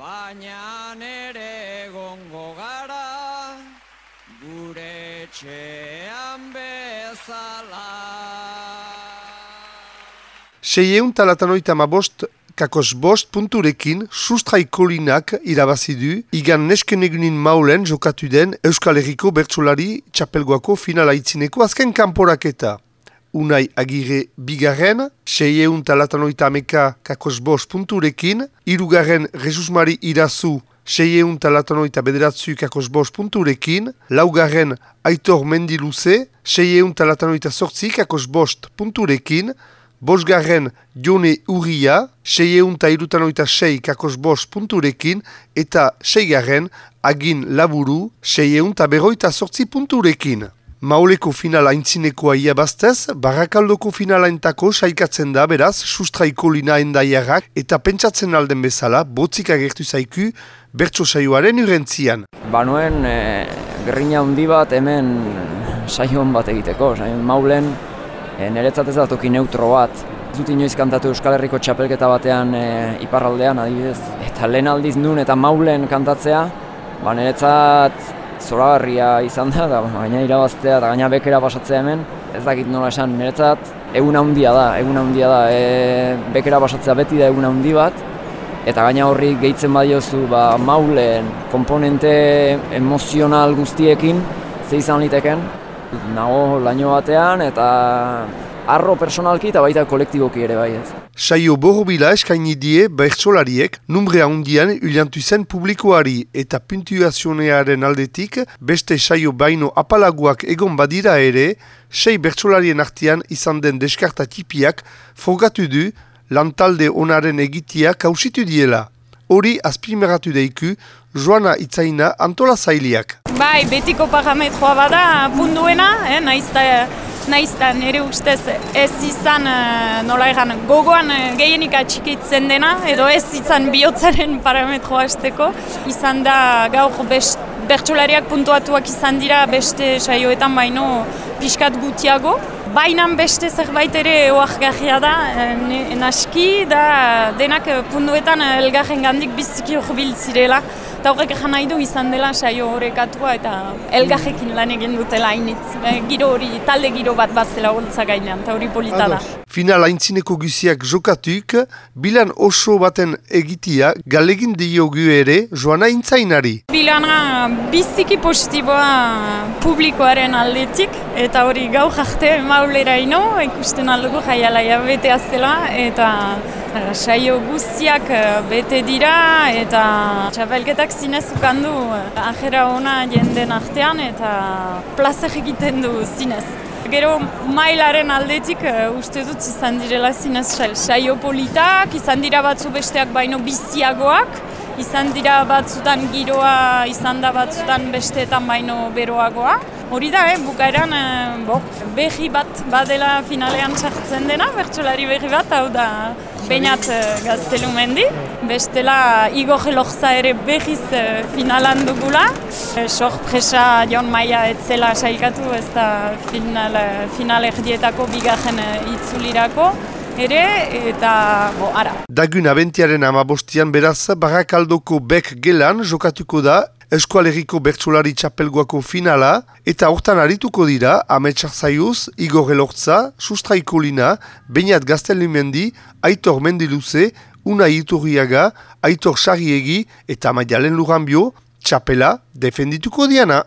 Gainan ere gongo gara, gure txean bezala. Seieun talatanoita mabost kakos bost punturekin sustrai kolinak irabazi du igan nesken maulen jokatu den Euskal Herriko bertsolari txapelgoako finala itzineko azken kanporaketa. Unai agire bigarren, seieun talatanoita ameka kakos bost punturekin, irugarren Mari irazu seieun talatanoita bederatzu kakos bost punturekin, laugarren aitor mendiluze, seieun talatanoita sortzi kakos bost punturekin, Bosgarren Jone Urria, seieun ta irutanoita sei kakos bos punturekin, eta seigarren Agin Laburu, seieun ta beroita sortzi punturekin. Mauleko finala intzinekoa iabaztez, barrakaldoko finala entako saikatzen da beraz, sustraiko lina endaiarrak, eta pentsatzen alden bezala, botzik agertu zaiku, bertso saioaren urentzian. Banuen, e, gerrina handi bat hemen saioan bat egiteko, maulen, e, niretzat ez da toki neutro bat. Ez inoiz kantatu Euskal Herriko txapelketa batean e, iparraldean adibidez. Eta lehen aldiz nun eta maulen kantatzea, ba niretzat zoragarria izan da, da baina irabaztea eta gaina bekera basatzea hemen, ez dakit nola esan, niretzat egun handia da, egun handia da, e, bekera basatzea beti da egun handi bat, eta gaina horri gehitzen badiozu ba, maulen komponente emozional guztiekin, ze izan liteken, nago laino batean eta arro personalki eta baita kolektiboki ere bai ez. Saio borobila eskaini die bertsolariek numbrea hundian uliantu zen publikoari eta puntuazionearen aldetik beste saio baino apalaguak egon badira ere, sei bertsolarien artean izan den deskarta tipiak fogatu du lantalde onaren egitia kausitu diela. Hori azpimeratu deiku Joana Itzaina Antola Zailiak. Bai, betiko parametroa bada punduena, eh, naizta, naizta nire ustez ez izan eh, nola egan gogoan eh, gehienik atxikitzen dena, edo ez izan bihotzaren parametroa esteko, izan da gaur best, bertsolariak puntuatuak izan dira beste saioetan baino pixkat gutiago. Bainan beste zerbait ere oaxgarria da, eh, naski da denak punduetan elgarren gandik biziki hor zirela. Eta horrek egin nahi du izan dela saio horrekatua eta elgajekin lan egin dutela hainitz. E, giro hori, talde giro bat bazela holtza gainean, eta hori polita da. Final haintzineko guziak jokatuk, bilan oso baten egitia, galegin dio gu ere, joana intzainari. Bilana biziki positiboa publikoaren aldetik, eta hori gau jarte maulera ino, ikusten aldugu jaialaia bete azela, eta saio guztiak eh, bete dira eta txapelketak zinez ukandu eh, ajera ona jenden artean eta plazer egiten du zinez. Gero mailaren aldetik uh, uste dut izan direla zinez saio politak, izan dira batzu besteak baino biziagoak, izan dira batzutan giroa, izan da batzutan besteetan baino beroagoa. Hori da, eh, bukaeran eh, bo, behi bat badela finalean sartzen dena, bertsolari behi bat, hau da bainat eh, gaztelu mendi. Bestela Igo Gelorza ere behiz eh, finalan dugula. Eh, sorpresa Jon Maia etzela saikatu ez da final, final erdietako bigarren itzulirako ere eta bo, ara. Dagun abentiaren amabostian beraz, barakaldoko bek gelan jokatuko da Eskualeriko Bertsolari Txapelgoako finala, eta hortan arituko dira, ametsak zaiuz, Igor Elortza, Sustraiko Lina, Beñat Gaztelimendi, Aitor Mendiluze, Una Iturriaga, Aitor Sarriegi eta Maialen Luranbio, Txapela defendituko diana.